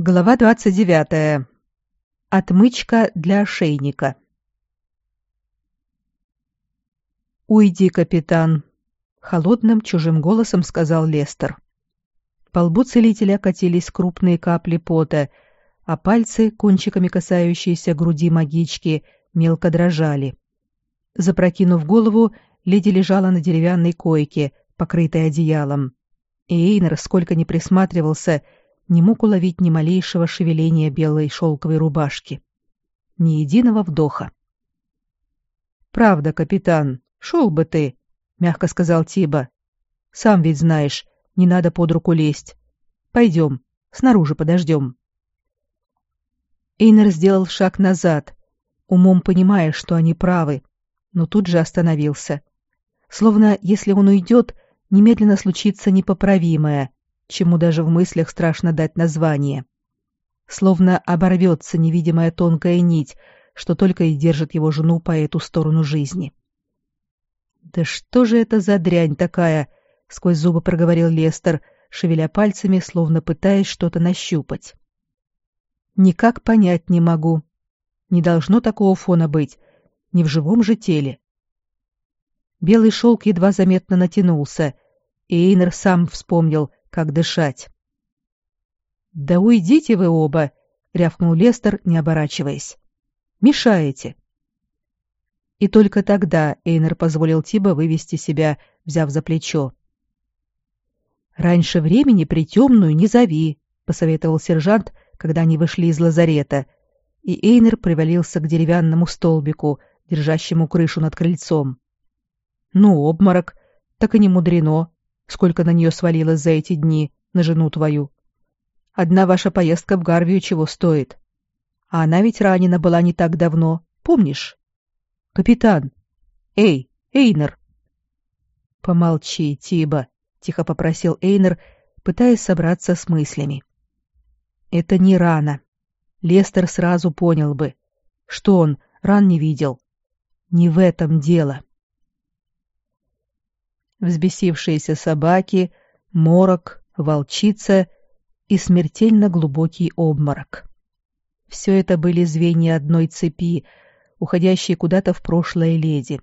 Глава 29. Отмычка для ошейника. «Уйди, капитан», — холодным чужим голосом сказал Лестер. По лбу целителя катились крупные капли пота, а пальцы, кончиками касающиеся груди магички, мелко дрожали. Запрокинув голову, леди лежала на деревянной койке, покрытой одеялом. И Эйнер, сколько ни присматривался, — не мог уловить ни малейшего шевеления белой шелковой рубашки. Ни единого вдоха. «Правда, капитан, шел бы ты», — мягко сказал Тиба. «Сам ведь знаешь, не надо под руку лезть. Пойдем, снаружи подождем». Эйнер сделал шаг назад, умом понимая, что они правы, но тут же остановился. Словно, если он уйдет, немедленно случится непоправимое, чему даже в мыслях страшно дать название. Словно оборвется невидимая тонкая нить, что только и держит его жену по эту сторону жизни. «Да что же это за дрянь такая?» — сквозь зубы проговорил Лестер, шевеля пальцами, словно пытаясь что-то нащупать. «Никак понять не могу. Не должно такого фона быть. Не в живом же теле». Белый шелк едва заметно натянулся, и Эйнер сам вспомнил, как дышать. «Да уйдите вы оба!» — рявкнул Лестер, не оборачиваясь. «Мешаете!» И только тогда Эйнер позволил Тиба вывести себя, взяв за плечо. «Раньше времени притемную не зови», — посоветовал сержант, когда они вышли из лазарета, и Эйнер привалился к деревянному столбику, держащему крышу над крыльцом. «Ну, обморок, так и не мудрено сколько на нее свалилось за эти дни, на жену твою. Одна ваша поездка в Гарвию чего стоит? А она ведь ранена была не так давно, помнишь? Капитан! Эй, Эйнер!» «Помолчи, Тиба», — тихо попросил Эйнер, пытаясь собраться с мыслями. «Это не рана. Лестер сразу понял бы. Что он, ран не видел. Не в этом дело» взбесившиеся собаки, морок, волчица и смертельно глубокий обморок. Все это были звенья одной цепи, уходящие куда-то в прошлое леди.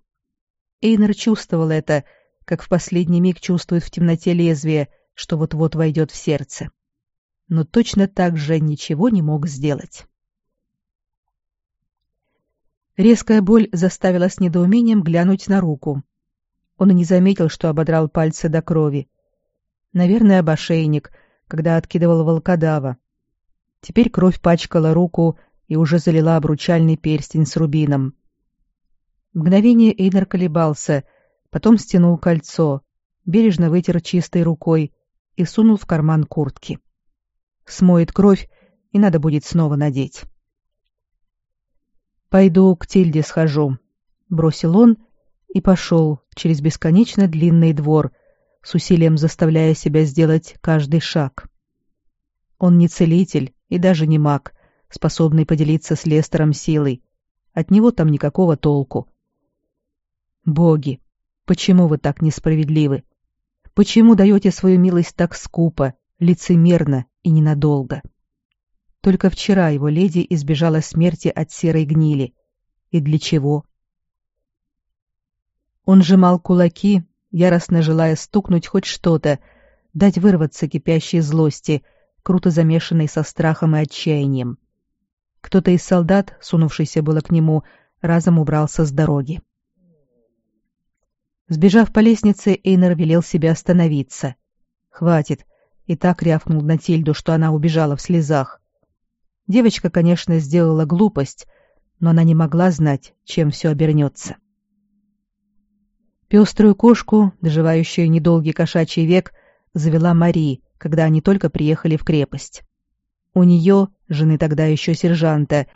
Эйнер чувствовал это, как в последний миг чувствует в темноте лезвие, что вот-вот войдет в сердце. Но точно так же ничего не мог сделать. Резкая боль заставила с недоумением глянуть на руку — он и не заметил, что ободрал пальцы до крови. Наверное, об ошейник, когда откидывал волкодава. Теперь кровь пачкала руку и уже залила обручальный перстень с рубином. Мгновение Эйнер колебался, потом стянул кольцо, бережно вытер чистой рукой и сунул в карман куртки. Смоет кровь, и надо будет снова надеть. «Пойду к Тильде схожу», — бросил он и пошел через бесконечно длинный двор, с усилием заставляя себя сделать каждый шаг. Он не целитель и даже не маг, способный поделиться с Лестером силой. От него там никакого толку. Боги, почему вы так несправедливы? Почему даете свою милость так скупо, лицемерно и ненадолго? Только вчера его леди избежала смерти от серой гнили. И для чего? Он сжимал кулаки, яростно желая стукнуть хоть что-то, дать вырваться кипящей злости, круто замешанной со страхом и отчаянием. Кто-то из солдат, сунувшийся было к нему, разом убрался с дороги. Сбежав по лестнице, Эйнер велел себе остановиться. «Хватит!» и так рявкнул на Тильду, что она убежала в слезах. Девочка, конечно, сделала глупость, но она не могла знать, чем все обернется. Пеструю кошку, доживающую недолгий кошачий век, завела Мари, когда они только приехали в крепость. У нее, жены тогда еще сержанта,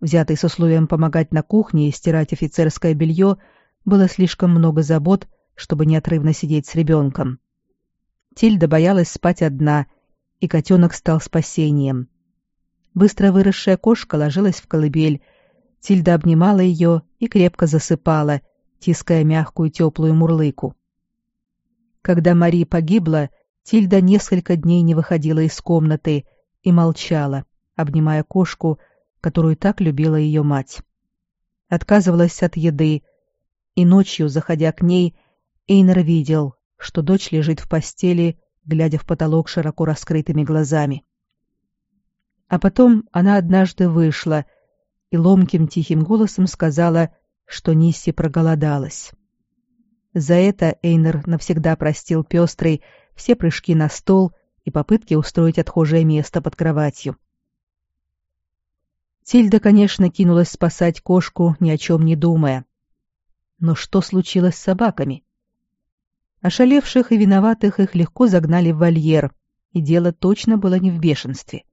взятой с условием помогать на кухне и стирать офицерское белье, было слишком много забот, чтобы неотрывно сидеть с ребенком. Тильда боялась спать одна, и котенок стал спасением. Быстро выросшая кошка ложилась в колыбель, Тильда обнимала ее и крепко засыпала — тиская мягкую теплую мурлыку. Когда Мари погибла, Тильда несколько дней не выходила из комнаты и молчала, обнимая кошку, которую так любила ее мать. Отказывалась от еды, и ночью, заходя к ней, Эйнер видел, что дочь лежит в постели, глядя в потолок широко раскрытыми глазами. А потом она однажды вышла и ломким тихим голосом сказала, что Нисси проголодалась. За это Эйнер навсегда простил пестрый все прыжки на стол и попытки устроить отхожее место под кроватью. Тильда, конечно, кинулась спасать кошку, ни о чем не думая. Но что случилось с собаками? Ошалевших и виноватых их легко загнали в вольер, и дело точно было не в бешенстве.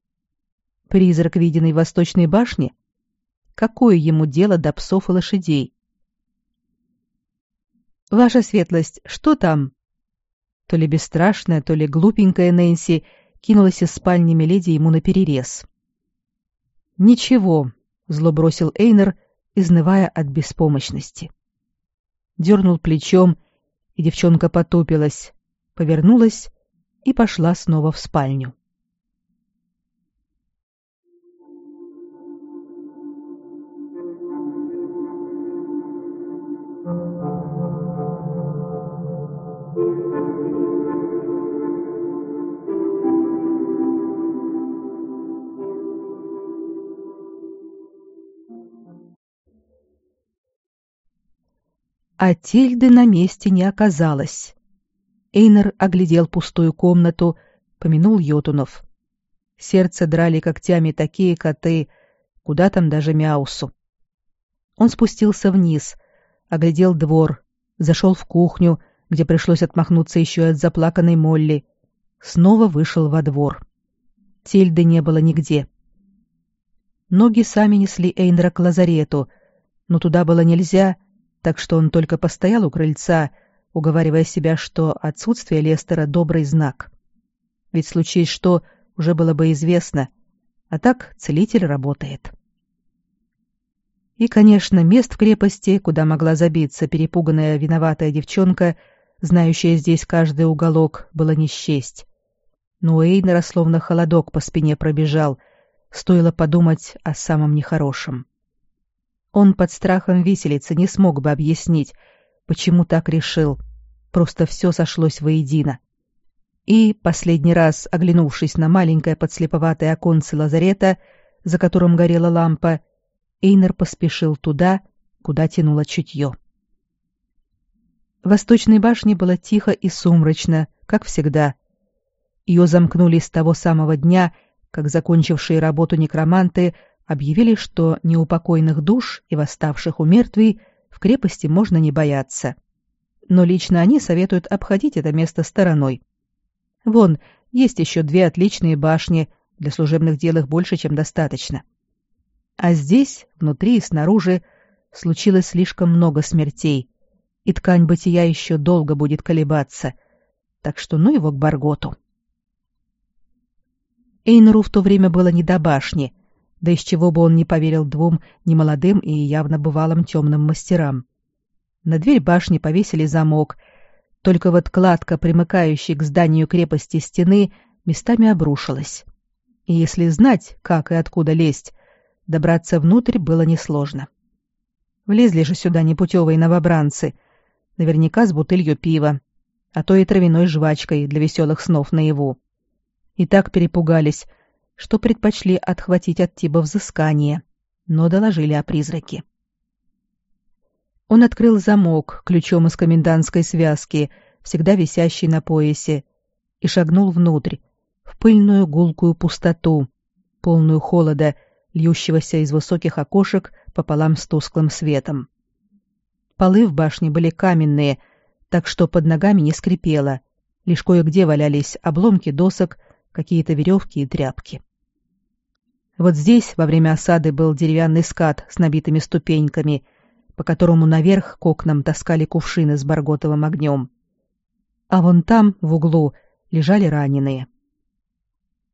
Призрак, виденный в восточной башне? Какое ему дело до псов и лошадей? «Ваша светлость, что там?» То ли бесстрашная, то ли глупенькая Нэнси кинулась из спальни Меледи ему наперерез. «Ничего», — зло бросил Эйнер, изнывая от беспомощности. Дернул плечом и девчонка потупилась, повернулась и пошла снова в спальню. А Тильды на месте не оказалось. Эйнер оглядел пустую комнату, помянул Йотунов. Сердце драли когтями такие коты, куда там даже Мяусу. Он спустился вниз, оглядел двор, зашел в кухню, где пришлось отмахнуться еще от заплаканной Молли. Снова вышел во двор. Тильды не было нигде. Ноги сами несли Эйнера к лазарету, но туда было нельзя, так что он только постоял у крыльца, уговаривая себя, что отсутствие Лестера — добрый знак. Ведь случись что, уже было бы известно, а так целитель работает. И, конечно, мест в крепости, куда могла забиться перепуганная виноватая девчонка, знающая здесь каждый уголок, было не счесть. Но у Эйнера словно холодок по спине пробежал, стоило подумать о самом нехорошем. Он под страхом виселицы не смог бы объяснить, почему так решил. Просто все сошлось воедино. И, последний раз оглянувшись на маленькое подслеповатое оконце лазарета, за которым горела лампа, Эйнер поспешил туда, куда тянуло чутье. В восточной башне было тихо и сумрачно, как всегда. Ее замкнули с того самого дня, как закончившие работу некроманты объявили, что неупокойных душ и восставших у мертвей в крепости можно не бояться. Но лично они советуют обходить это место стороной. Вон, есть еще две отличные башни, для служебных дел их больше, чем достаточно. А здесь, внутри и снаружи, случилось слишком много смертей, и ткань бытия еще долго будет колебаться, так что ну его к Барготу. Эйнеру в то время было не до башни — да из чего бы он не поверил двум немолодым и явно бывалым темным мастерам. На дверь башни повесили замок, только вот кладка, примыкающая к зданию крепости стены, местами обрушилась. И если знать, как и откуда лезть, добраться внутрь было несложно. Влезли же сюда непутевые новобранцы, наверняка с бутылью пива, а то и травяной жвачкой для веселых снов наяву. И так перепугались, что предпочли отхватить от Тиба взыскание, но доложили о призраке. Он открыл замок ключом из комендантской связки, всегда висящей на поясе, и шагнул внутрь, в пыльную гулкую пустоту, полную холода, льющегося из высоких окошек пополам с тусклым светом. Полы в башне были каменные, так что под ногами не скрипело, лишь кое-где валялись обломки досок какие-то веревки и тряпки. Вот здесь во время осады был деревянный скат с набитыми ступеньками, по которому наверх к окнам таскали кувшины с барготовым огнем. А вон там, в углу, лежали раненые.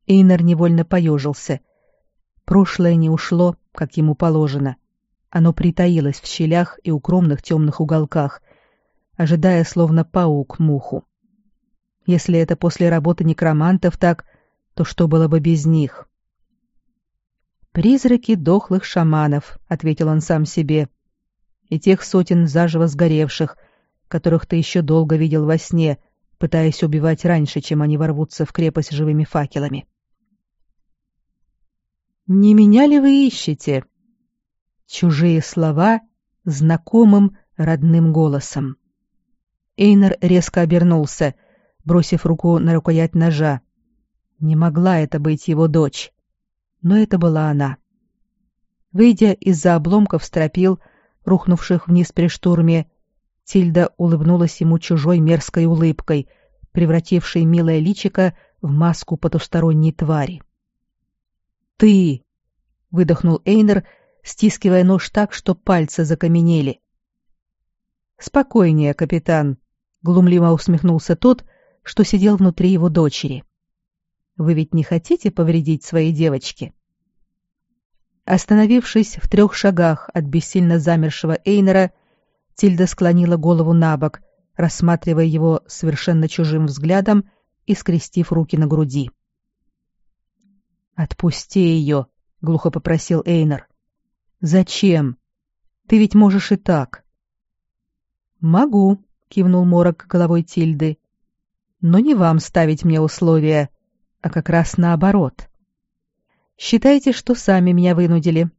Эйнер невольно поежился. Прошлое не ушло, как ему положено. Оно притаилось в щелях и укромных темных уголках, ожидая словно паук муху. Если это после работы некромантов так, то что было бы без них? «Призраки дохлых шаманов», — ответил он сам себе, — «и тех сотен заживо сгоревших, которых ты еще долго видел во сне, пытаясь убивать раньше, чем они ворвутся в крепость живыми факелами». «Не меня ли вы ищете?» Чужие слова знакомым родным голосом. Эйнер резко обернулся, бросив руку на рукоять ножа. Не могла это быть его дочь но это была она. Выйдя из-за обломков стропил, рухнувших вниз при штурме, Тильда улыбнулась ему чужой мерзкой улыбкой, превратившей милое личико в маску потусторонней твари. «Ты!» — выдохнул Эйнер, стискивая нож так, что пальцы закаменели. «Спокойнее, капитан», — глумливо усмехнулся тот, что сидел внутри его дочери. Вы ведь не хотите повредить своей девочке?» Остановившись в трех шагах от бессильно замершего Эйнера, Тильда склонила голову на бок, рассматривая его совершенно чужим взглядом и скрестив руки на груди. «Отпусти ее», — глухо попросил Эйнер. «Зачем? Ты ведь можешь и так». «Могу», — кивнул Морок головой Тильды. «Но не вам ставить мне условия, а как раз наоборот. Считайте, что сами меня вынудили.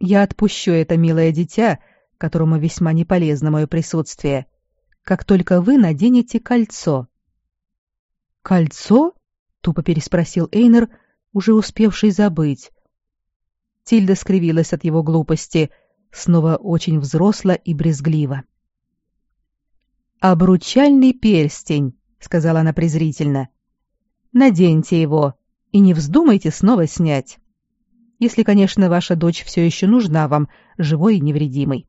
Я отпущу это милое дитя, которому весьма не полезно мое присутствие, как только вы наденете кольцо. «Кольцо?» — тупо переспросил Эйнер, уже успевший забыть. Тильда скривилась от его глупости, снова очень взросла и брезгливо. «Обручальный перстень», — сказала она презрительно. Наденьте его и не вздумайте снова снять. Если, конечно, ваша дочь все еще нужна вам, живой и невредимой.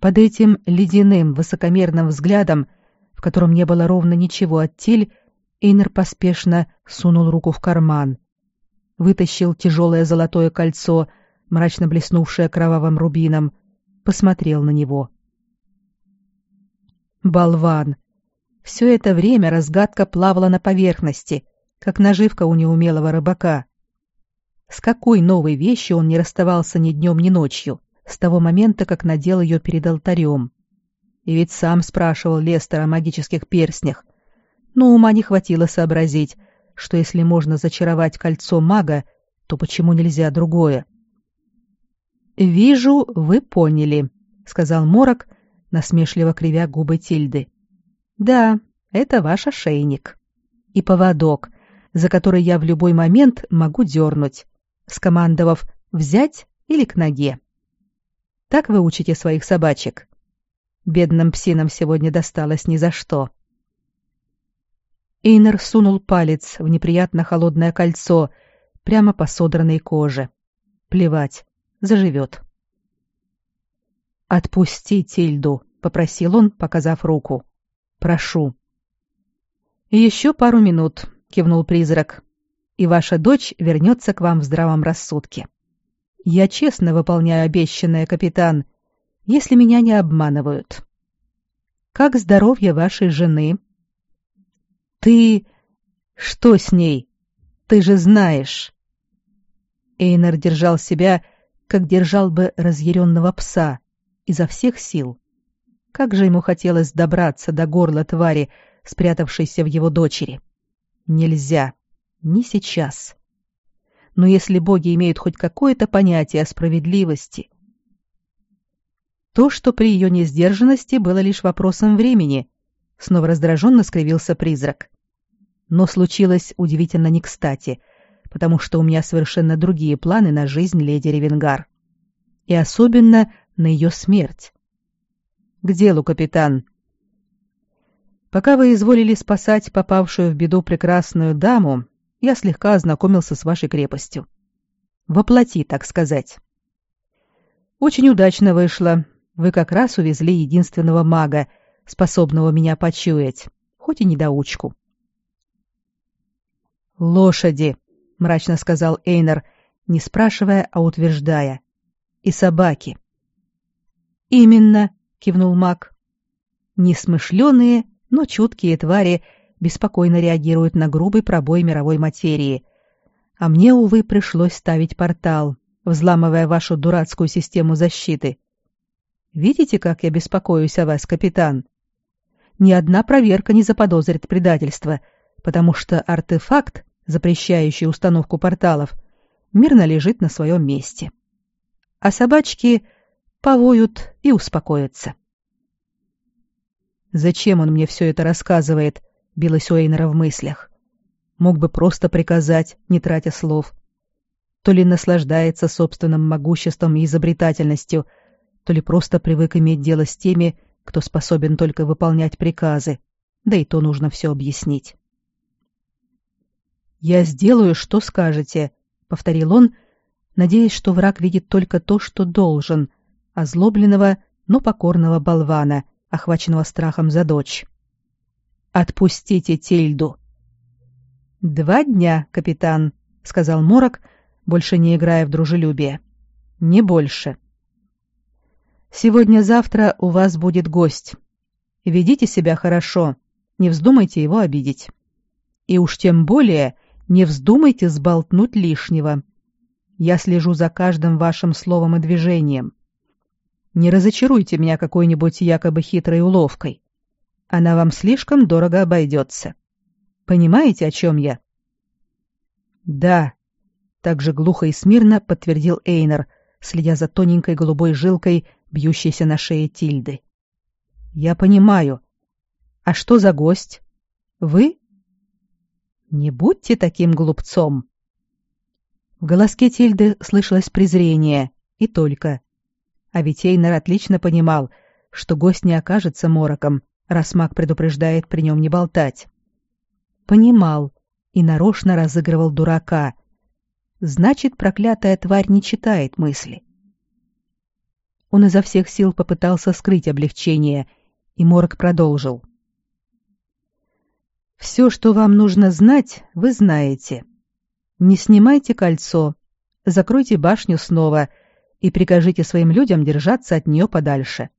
Под этим ледяным, высокомерным взглядом, в котором не было ровно ничего от Тиль, Эйнер поспешно сунул руку в карман, вытащил тяжелое золотое кольцо, мрачно блеснувшее кровавым рубином, посмотрел на него. «Болван!» Все это время разгадка плавала на поверхности, как наживка у неумелого рыбака. С какой новой вещью он не расставался ни днем, ни ночью, с того момента, как надел ее перед алтарем. И ведь сам спрашивал Лестера о магических перстнях, но ума не хватило сообразить, что если можно зачаровать кольцо мага, то почему нельзя другое? «Вижу, вы поняли», — сказал Морок, насмешливо кривя губы Тильды. Да, это ваш ошейник. И поводок, за который я в любой момент могу дернуть, скомандовав «взять» или «к ноге». Так вы учите своих собачек. Бедным псинам сегодня досталось ни за что. Эйнер сунул палец в неприятно холодное кольцо прямо по содранной коже. Плевать, заживет. «Отпусти Тильду», — попросил он, показав руку. Прошу. Еще пару минут, кивнул призрак. И ваша дочь вернется к вам в здравом рассудке. Я честно выполняю обещанное, капитан, если меня не обманывают. Как здоровье вашей жены? Ты... Что с ней? Ты же знаешь. Эйнер держал себя, как держал бы разъяренного пса, изо всех сил. Как же ему хотелось добраться до горла твари, спрятавшейся в его дочери. Нельзя. Не сейчас. Но если боги имеют хоть какое-то понятие о справедливости... То, что при ее несдержанности было лишь вопросом времени, снова раздраженно скривился призрак. Но случилось удивительно не кстати, потому что у меня совершенно другие планы на жизнь леди Ревенгар. И особенно на ее смерть. К делу, капитан. Пока вы изволили спасать попавшую в беду прекрасную даму, я слегка ознакомился с вашей крепостью. Воплоти, так сказать. Очень удачно вышло. Вы как раз увезли единственного мага, способного меня почуять, хоть и недоучку. «Лошади», — мрачно сказал Эйнер, не спрашивая, а утверждая. «И собаки». «Именно», — кивнул маг. Несмышленые, но чуткие твари беспокойно реагируют на грубый пробой мировой материи, А мне, увы, пришлось ставить портал, взламывая вашу дурацкую систему защиты. Видите, как я беспокоюсь о вас, капитан? Ни одна проверка не заподозрит предательство, потому что артефакт, запрещающий установку порталов, мирно лежит на своем месте. А собачки повоют и успокоятся. Зачем он мне все это рассказывает? билось у Эйнера в мыслях. Мог бы просто приказать, не тратя слов. То ли наслаждается собственным могуществом и изобретательностью, то ли просто привык иметь дело с теми, кто способен только выполнять приказы, да и то нужно все объяснить. «Я сделаю, что скажете», — повторил он, надеясь, что враг видит только то, что должен, озлобленного, но покорного болвана, охваченного страхом за дочь. «Отпустите Тильду!» «Два дня, капитан», — сказал Морок, больше не играя в дружелюбие. «Не больше». «Сегодня-завтра у вас будет гость. Ведите себя хорошо, не вздумайте его обидеть. И уж тем более не вздумайте сболтнуть лишнего. Я слежу за каждым вашим словом и движением. Не разочаруйте меня какой-нибудь якобы хитрой уловкой. Она вам слишком дорого обойдется. Понимаете, о чем я? Да, так же глухо и смирно подтвердил Эйнер, следя за тоненькой голубой жилкой, бьющейся на шее Тильды. Я понимаю. А что за гость? Вы? Не будьте таким глупцом. В голоске Тильды слышалось презрение, и только. А ведь Эйнер отлично понимал, что гость не окажется мороком, раз маг предупреждает при нем не болтать. Понимал и нарочно разыгрывал дурака. Значит, проклятая тварь не читает мысли. Он изо всех сил попытался скрыть облегчение, и Морок продолжил. Все, что вам нужно знать, вы знаете. Не снимайте кольцо, закройте башню снова и прикажите своим людям держаться от нее подальше.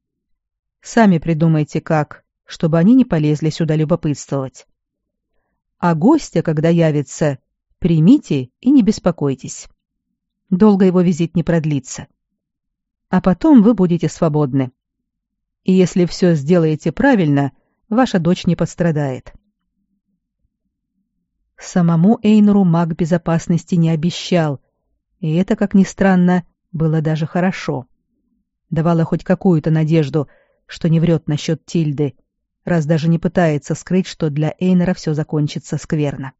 Сами придумайте как, чтобы они не полезли сюда любопытствовать. А гостя, когда явится, примите и не беспокойтесь. Долго его визит не продлится. А потом вы будете свободны. И если все сделаете правильно, ваша дочь не пострадает. Самому Эйнору маг безопасности не обещал, и это, как ни странно, было даже хорошо. Давало хоть какую-то надежду, что не врет насчет Тильды, раз даже не пытается скрыть, что для Эйнора все закончится скверно.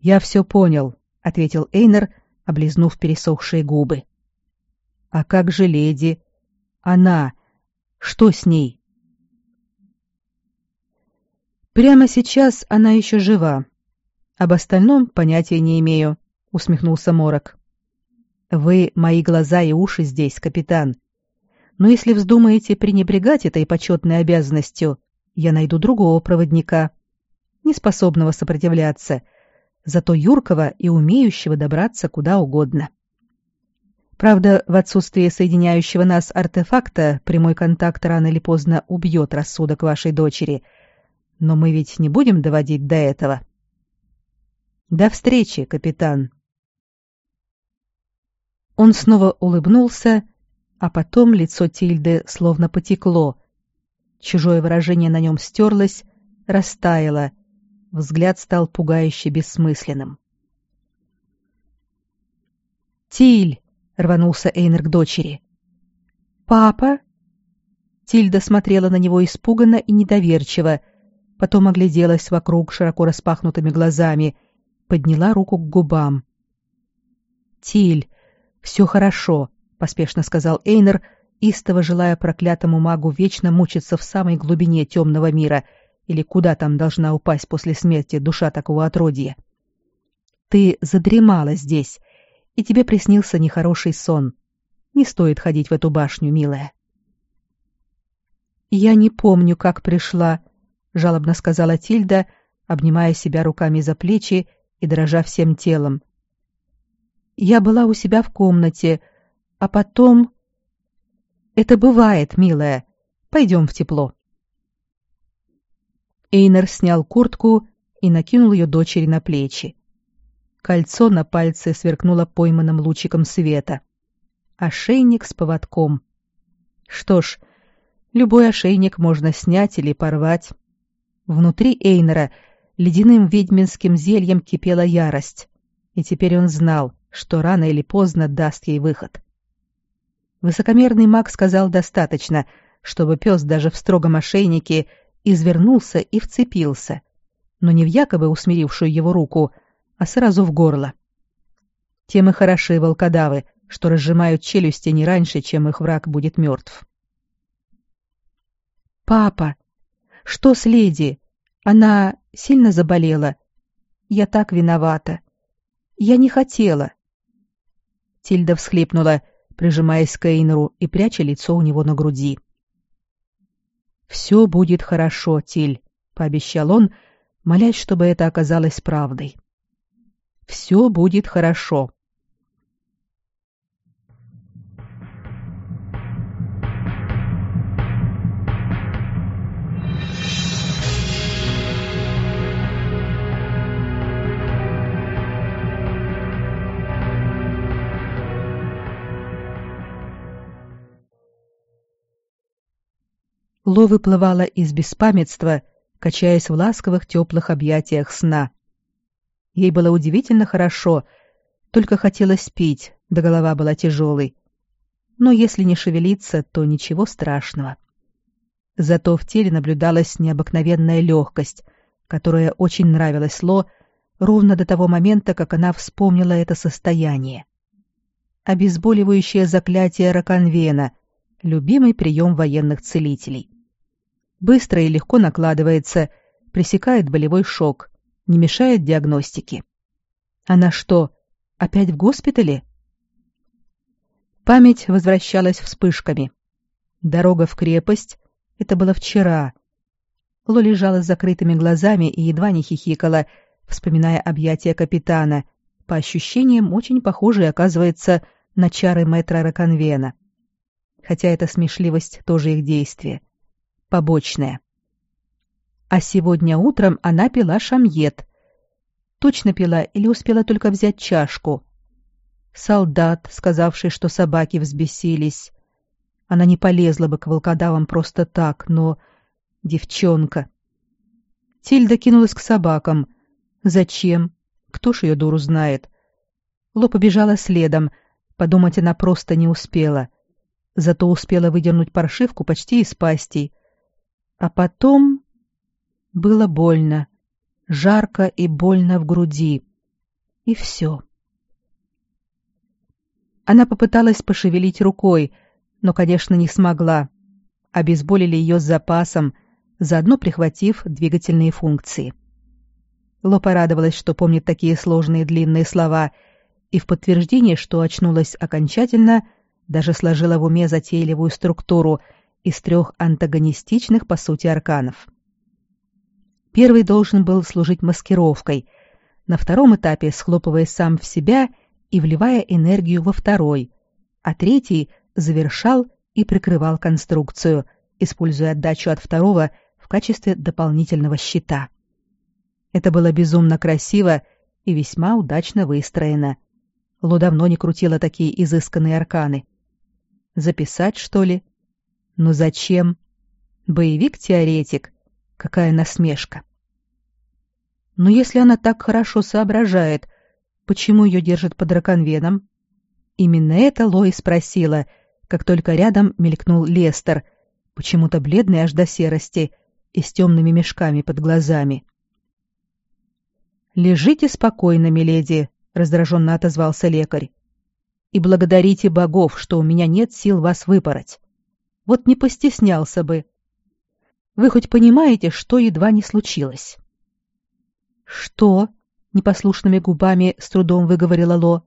«Я все понял», — ответил Эйнер, облизнув пересохшие губы. «А как же леди? Она? Что с ней?» Прямо сейчас она еще жива. Об остальном понятия не имею, усмехнулся Морок. Вы мои глаза и уши здесь, капитан. Но если вздумаете пренебрегать этой почетной обязанностью, я найду другого проводника, неспособного сопротивляться, зато юркого и умеющего добраться куда угодно. Правда, в отсутствие соединяющего нас артефакта прямой контакт рано или поздно убьет рассудок вашей дочери — но мы ведь не будем доводить до этого. До встречи, капитан. Он снова улыбнулся, а потом лицо Тильды словно потекло. Чужое выражение на нем стерлось, растаяло. Взгляд стал пугающе бессмысленным. «Тиль!» — рванулся Эйнер к дочери. «Папа?» Тильда смотрела на него испуганно и недоверчиво, потом огляделась вокруг широко распахнутыми глазами, подняла руку к губам. «Тиль, все хорошо», — поспешно сказал Эйнер, истово желая проклятому магу вечно мучиться в самой глубине темного мира или куда там должна упасть после смерти душа такого отродья. «Ты задремала здесь, и тебе приснился нехороший сон. Не стоит ходить в эту башню, милая». «Я не помню, как пришла», — жалобно сказала Тильда, обнимая себя руками за плечи и дрожа всем телом. «Я была у себя в комнате, а потом...» «Это бывает, милая. Пойдем в тепло». Эйнер снял куртку и накинул ее дочери на плечи. Кольцо на пальце сверкнуло пойманным лучиком света. Ошейник с поводком. Что ж, любой ошейник можно снять или порвать. Внутри Эйнера ледяным ведьминским зельем кипела ярость, и теперь он знал, что рано или поздно даст ей выход. Высокомерный маг сказал достаточно, чтобы пес даже в строгом ошейнике извернулся и вцепился, но не в якобы усмирившую его руку, а сразу в горло. Тем и хороши волкодавы, что разжимают челюсти не раньше, чем их враг будет мертв. «Папа! Что с леди? Она сильно заболела? Я так виновата. Я не хотела». Тильда всхлипнула, прижимаясь к Эйнру и пряча лицо у него на груди. «Все будет хорошо, Тиль», — пообещал он, молясь, чтобы это оказалось правдой. Все будет хорошо. Ло выплывала из беспамятства, качаясь в ласковых теплых объятиях сна. Ей было удивительно хорошо, только хотелось пить, да голова была тяжелой. Но если не шевелиться, то ничего страшного. Зато в теле наблюдалась необыкновенная легкость, которая очень нравилась Ло ровно до того момента, как она вспомнила это состояние. Обезболивающее заклятие Раконвена — любимый прием военных целителей. Быстро и легко накладывается, пресекает болевой шок, не мешает диагностике. Она что, опять в госпитале? Память возвращалась вспышками. Дорога в крепость — это было вчера. Ло лежала с закрытыми глазами и едва не хихикала, вспоминая объятия капитана, по ощущениям очень похожие, оказывается, на чары мэтра Раконвена. Хотя эта смешливость тоже их действие. Побочная. А сегодня утром она пила шамьет. Точно пила или успела только взять чашку. Солдат, сказавший, что собаки взбесились. Она не полезла бы к волкодавам просто так, но... Девчонка. Тильда кинулась к собакам. Зачем? Кто ж ее дуру знает? Ло побежала следом. Подумать она просто не успела. Зато успела выдернуть паршивку почти из пастей. А потом было больно, жарко и больно в груди. И все. Она попыталась пошевелить рукой, но, конечно, не смогла. Обезболили ее с запасом, заодно прихватив двигательные функции. Ло порадовалась, что помнит такие сложные длинные слова, и в подтверждение, что очнулась окончательно, даже сложила в уме затейливую структуру из трех антагонистичных, по сути, арканов. Первый должен был служить маскировкой, на втором этапе схлопывая сам в себя и вливая энергию во второй, а третий завершал и прикрывал конструкцию, используя отдачу от второго в качестве дополнительного щита. Это было безумно красиво и весьма удачно выстроено. Ло давно не крутила такие изысканные арканы. Записать, что ли? Но зачем? Боевик-теоретик, Какая насмешка. Но если она так хорошо соображает, почему ее держат под раконвеном? Именно это Лои спросила, как только рядом мелькнул Лестер, почему-то бледный аж до серости и с темными мешками под глазами. «Лежите спокойно, миледи», — раздраженно отозвался лекарь. «И благодарите богов, что у меня нет сил вас выпороть. Вот не постеснялся бы, вы хоть понимаете, что едва не случилось? Что? непослушными губами с трудом выговорила Ло.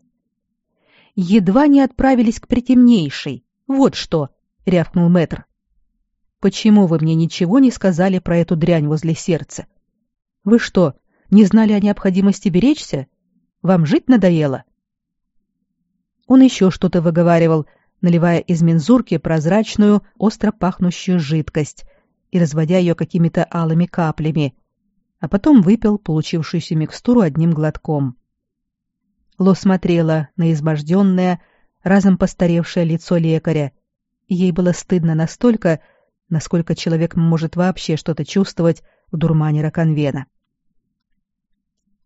Едва не отправились к притемнейшей. Вот что, рявкнул Мэтр. Почему вы мне ничего не сказали про эту дрянь возле сердца? Вы что, не знали о необходимости беречься? Вам жить надоело? Он еще что-то выговаривал, наливая из мензурки прозрачную, остро пахнущую жидкость, и разводя ее какими-то алыми каплями, а потом выпил получившуюся микстуру одним глотком. Ло смотрела на изможденное, разом постаревшее лицо лекаря, и ей было стыдно настолько, насколько человек может вообще что-то чувствовать в дурмане Раконвена.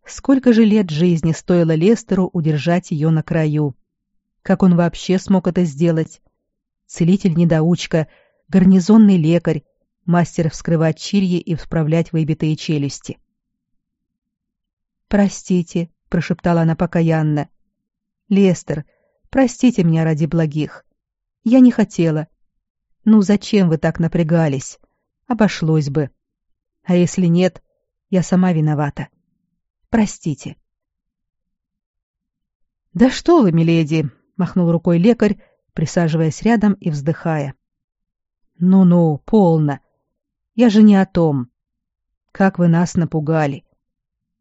Сколько же лет жизни стоило Лестеру удержать ее на краю? Как он вообще смог это сделать? Целитель-недоучка, гарнизонный лекарь, мастер вскрывать чирьи и вправлять выбитые челюсти. «Простите», — прошептала она покаянно. «Лестер, простите меня ради благих. Я не хотела. Ну зачем вы так напрягались? Обошлось бы. А если нет, я сама виновата. Простите». «Да что вы, миледи!» — махнул рукой лекарь, присаживаясь рядом и вздыхая. «Ну-ну, полно. Я же не о том. Как вы нас напугали.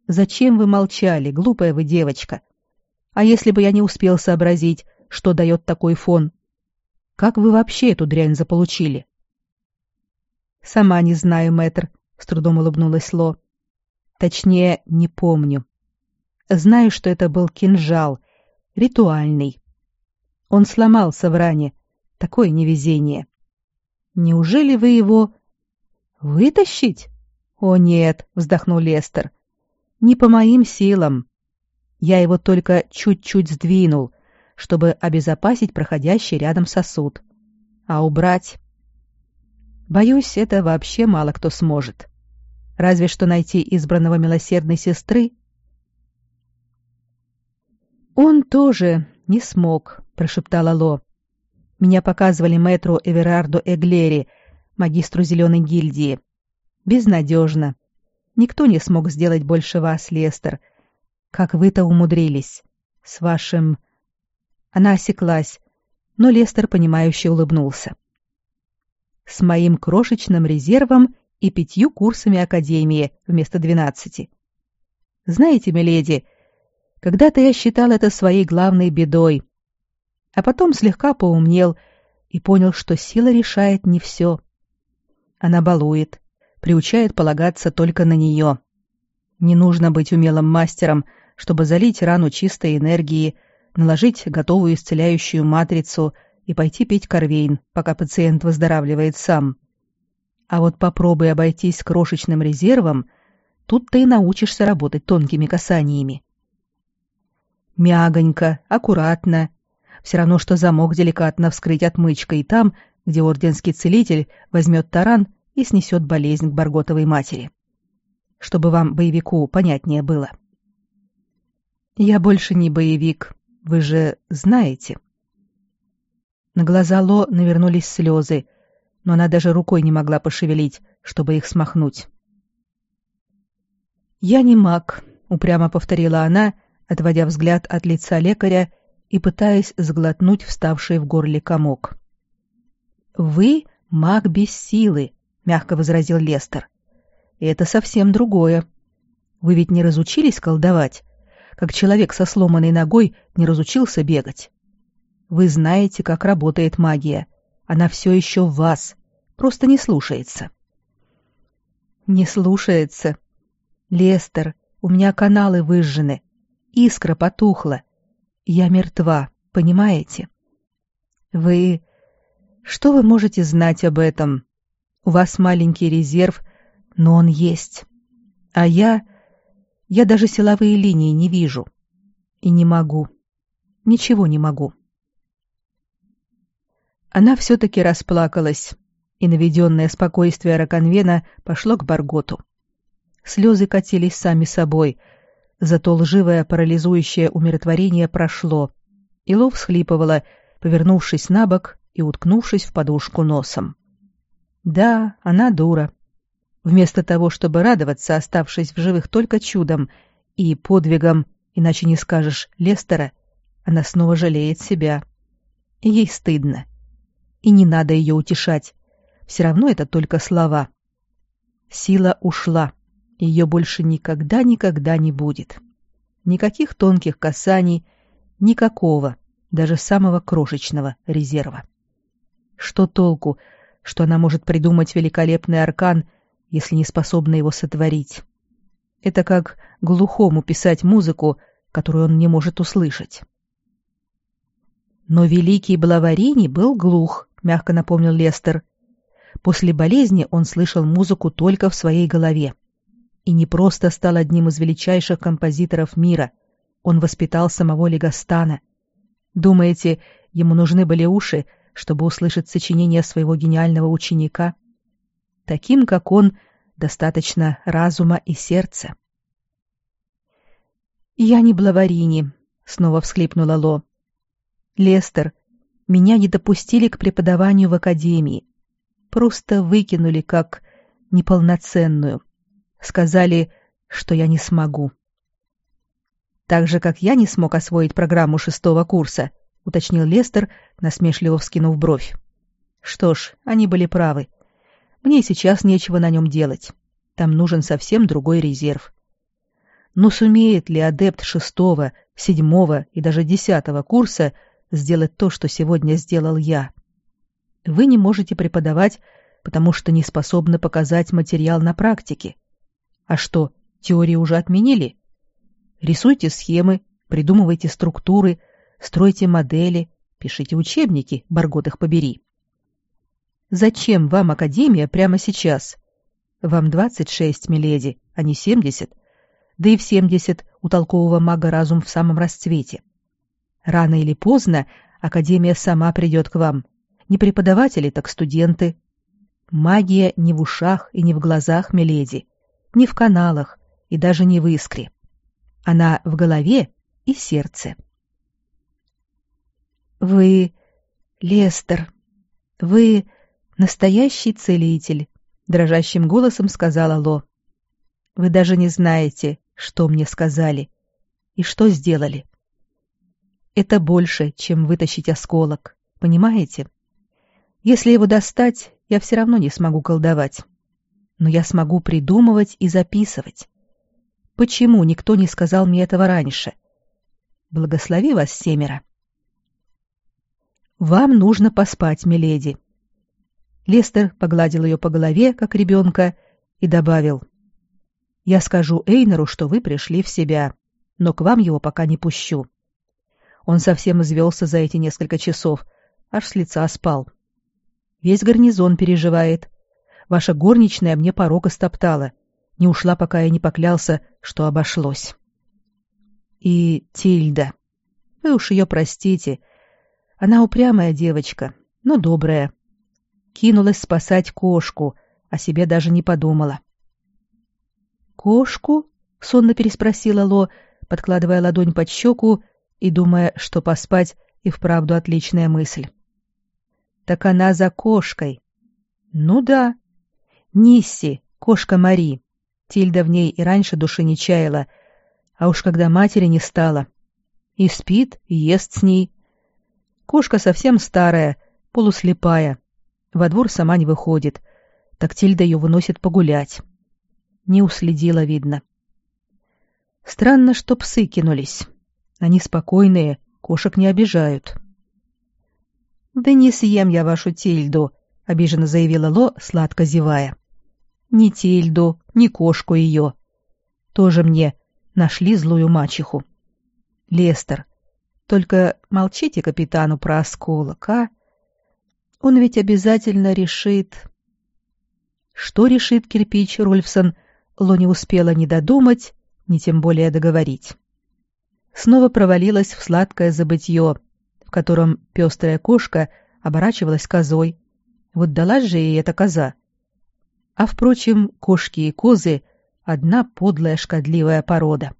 Зачем вы молчали, глупая вы девочка? А если бы я не успел сообразить, что дает такой фон? Как вы вообще эту дрянь заполучили? Сама не знаю, мэтр, с трудом улыбнулась Ло. Точнее, не помню. Знаю, что это был кинжал, ритуальный. Он сломался в ране. Такое невезение. Неужели вы его «Вытащить? О нет!» — вздохнул Лестер. «Не по моим силам. Я его только чуть-чуть сдвинул, чтобы обезопасить проходящий рядом сосуд. А убрать? Боюсь, это вообще мало кто сможет. Разве что найти избранного милосердной сестры. Он тоже не смог, прошептала Ло. Меня показывали мэтру Эверарду Эглери — магистру Зеленой гильдии. Безнадежно. Никто не смог сделать больше вас, Лестер. Как вы-то умудрились. С вашим... Она осеклась, но Лестер, понимающе улыбнулся. С моим крошечным резервом и пятью курсами Академии вместо двенадцати. Знаете, миледи, когда-то я считал это своей главной бедой, а потом слегка поумнел и понял, что сила решает не все. Она балует, приучает полагаться только на нее. Не нужно быть умелым мастером, чтобы залить рану чистой энергии, наложить готовую исцеляющую матрицу и пойти пить корвейн, пока пациент выздоравливает сам. А вот попробуй обойтись крошечным резервом, тут ты и научишься работать тонкими касаниями. Мягонько, аккуратно. Все равно, что замок деликатно вскрыть отмычкой там, где орденский целитель возьмет таран и снесет болезнь к Барготовой матери. Чтобы вам, боевику, понятнее было. Я больше не боевик, вы же знаете. На глаза Ло навернулись слезы, но она даже рукой не могла пошевелить, чтобы их смахнуть. «Я не маг», — упрямо повторила она, отводя взгляд от лица лекаря и пытаясь сглотнуть вставший в горле комок. «Вы маг без силы», — мягко возразил Лестер. «И это совсем другое. Вы ведь не разучились колдовать, как человек со сломанной ногой не разучился бегать. Вы знаете, как работает магия. Она все еще в вас, просто не слушается». «Не слушается. Лестер, у меня каналы выжжены, искра потухла. Я мертва, понимаете? Вы что вы можете знать об этом? У вас маленький резерв, но он есть. А я... Я даже силовые линии не вижу. И не могу. Ничего не могу. Она все-таки расплакалась, и наведенное спокойствие Раконвена пошло к Барготу. Слезы катились сами собой, зато лживое парализующее умиротворение прошло, и Ло всхлипывала, повернувшись на бок и уткнувшись в подушку носом. Да, она дура. Вместо того, чтобы радоваться, оставшись в живых только чудом и подвигом, иначе не скажешь, Лестера, она снова жалеет себя. Ей стыдно. И не надо ее утешать. Все равно это только слова. Сила ушла. Ее больше никогда-никогда не будет. Никаких тонких касаний, никакого, даже самого крошечного резерва. Что толку, что она может придумать великолепный аркан, если не способна его сотворить? Это как глухому писать музыку, которую он не может услышать. Но великий Блаварини был глух, мягко напомнил Лестер. После болезни он слышал музыку только в своей голове. И не просто стал одним из величайших композиторов мира. Он воспитал самого Легостана. Думаете, ему нужны были уши, чтобы услышать сочинение своего гениального ученика? Таким, как он, достаточно разума и сердца. «Я не Блаварини», — снова всхлипнула Ло. «Лестер, меня не допустили к преподаванию в академии. Просто выкинули как неполноценную. Сказали, что я не смогу». «Так же, как я не смог освоить программу шестого курса», — уточнил Лестер, насмешливо вскинув бровь. «Что ж, они были правы. Мне сейчас нечего на нем делать. Там нужен совсем другой резерв. Но сумеет ли адепт шестого, седьмого и даже десятого курса сделать то, что сегодня сделал я? Вы не можете преподавать, потому что не способны показать материал на практике. А что, теории уже отменили? Рисуйте схемы, придумывайте структуры, стройте модели, пишите учебники, Баргот их побери. Зачем вам Академия прямо сейчас? Вам двадцать шесть, миледи, а не семьдесят. Да и в семьдесят у толкового мага разум в самом расцвете. Рано или поздно Академия сама придет к вам. Не преподаватели, так студенты. Магия не в ушах и не в глазах, миледи, не в каналах и даже не в искре. Она в голове и сердце. Вы, Лестер, вы настоящий целитель, дрожащим голосом сказала Ло. Вы даже не знаете, что мне сказали и что сделали. Это больше, чем вытащить осколок, понимаете? Если его достать, я все равно не смогу колдовать. Но я смогу придумывать и записывать. Почему никто не сказал мне этого раньше? Благослови вас, семеро. Вам нужно поспать, миледи. Лестер погладил ее по голове, как ребенка, и добавил. «Я скажу Эйнеру, что вы пришли в себя, но к вам его пока не пущу. Он совсем извелся за эти несколько часов, аж с лица спал. Весь гарнизон переживает. Ваша горничная мне порог истоптала. Не ушла, пока я не поклялся, что обошлось. И Тильда. Вы уж ее простите. Она упрямая девочка, но добрая кинулась спасать кошку, о себе даже не подумала. «Кошку?» — сонно переспросила Ло, подкладывая ладонь под щеку и думая, что поспать и вправду отличная мысль. «Так она за кошкой». «Ну да. Нисси, кошка Мари. Тильда в ней и раньше души не чаяла, а уж когда матери не стало. И спит, и ест с ней. Кошка совсем старая, полуслепая, во двор сама не выходит. Так Тильда ее выносит погулять. Не уследила, видно. Странно, что псы кинулись. Они спокойные, кошек не обижают. «Да не съем я вашу Тильду», — обиженно заявила Ло, сладко зевая. «Ни Тильду, ни кошку ее. Тоже мне нашли злую мачеху. Лестер, только молчите капитану про осколок, а? Он ведь обязательно решит... Что решит кирпич Рольфсон, Ло не успела ни додумать, ни тем более договорить. Снова провалилась в сладкое забытье, в котором пестрая кошка оборачивалась козой. Вот далась же ей эта коза. А, впрочем, кошки и козы — одна подлая шкодливая порода.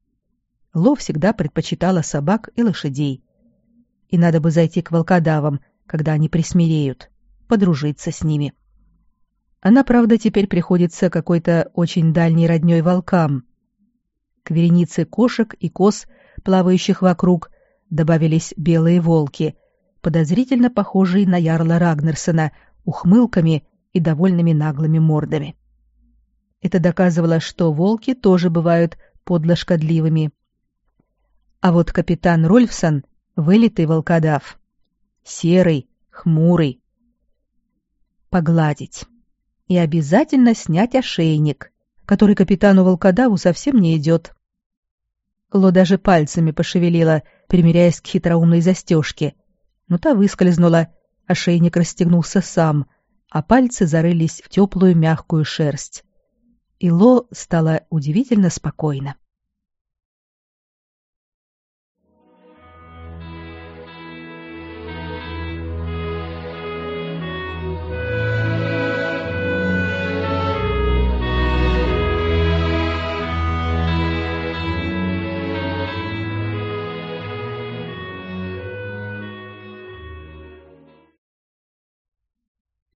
Ло всегда предпочитала собак и лошадей. И надо бы зайти к волкодавам, когда они присмиреют, подружиться с ними. Она, правда, теперь приходится какой-то очень дальней роднёй волкам. К веренице кошек и коз, плавающих вокруг, добавились белые волки, подозрительно похожие на ярла Рагнерсона, ухмылками и довольными наглыми мордами. Это доказывало, что волки тоже бывают подло шкодливыми. А вот капитан Рольфсон — вылитый волкодав серый, хмурый. Погладить. И обязательно снять ошейник, который капитану Волкодаву совсем не идет. Ло даже пальцами пошевелила, примиряясь к хитроумной застежке. Но та выскользнула, ошейник расстегнулся сам, а пальцы зарылись в теплую мягкую шерсть. И Ло стало удивительно спокойно.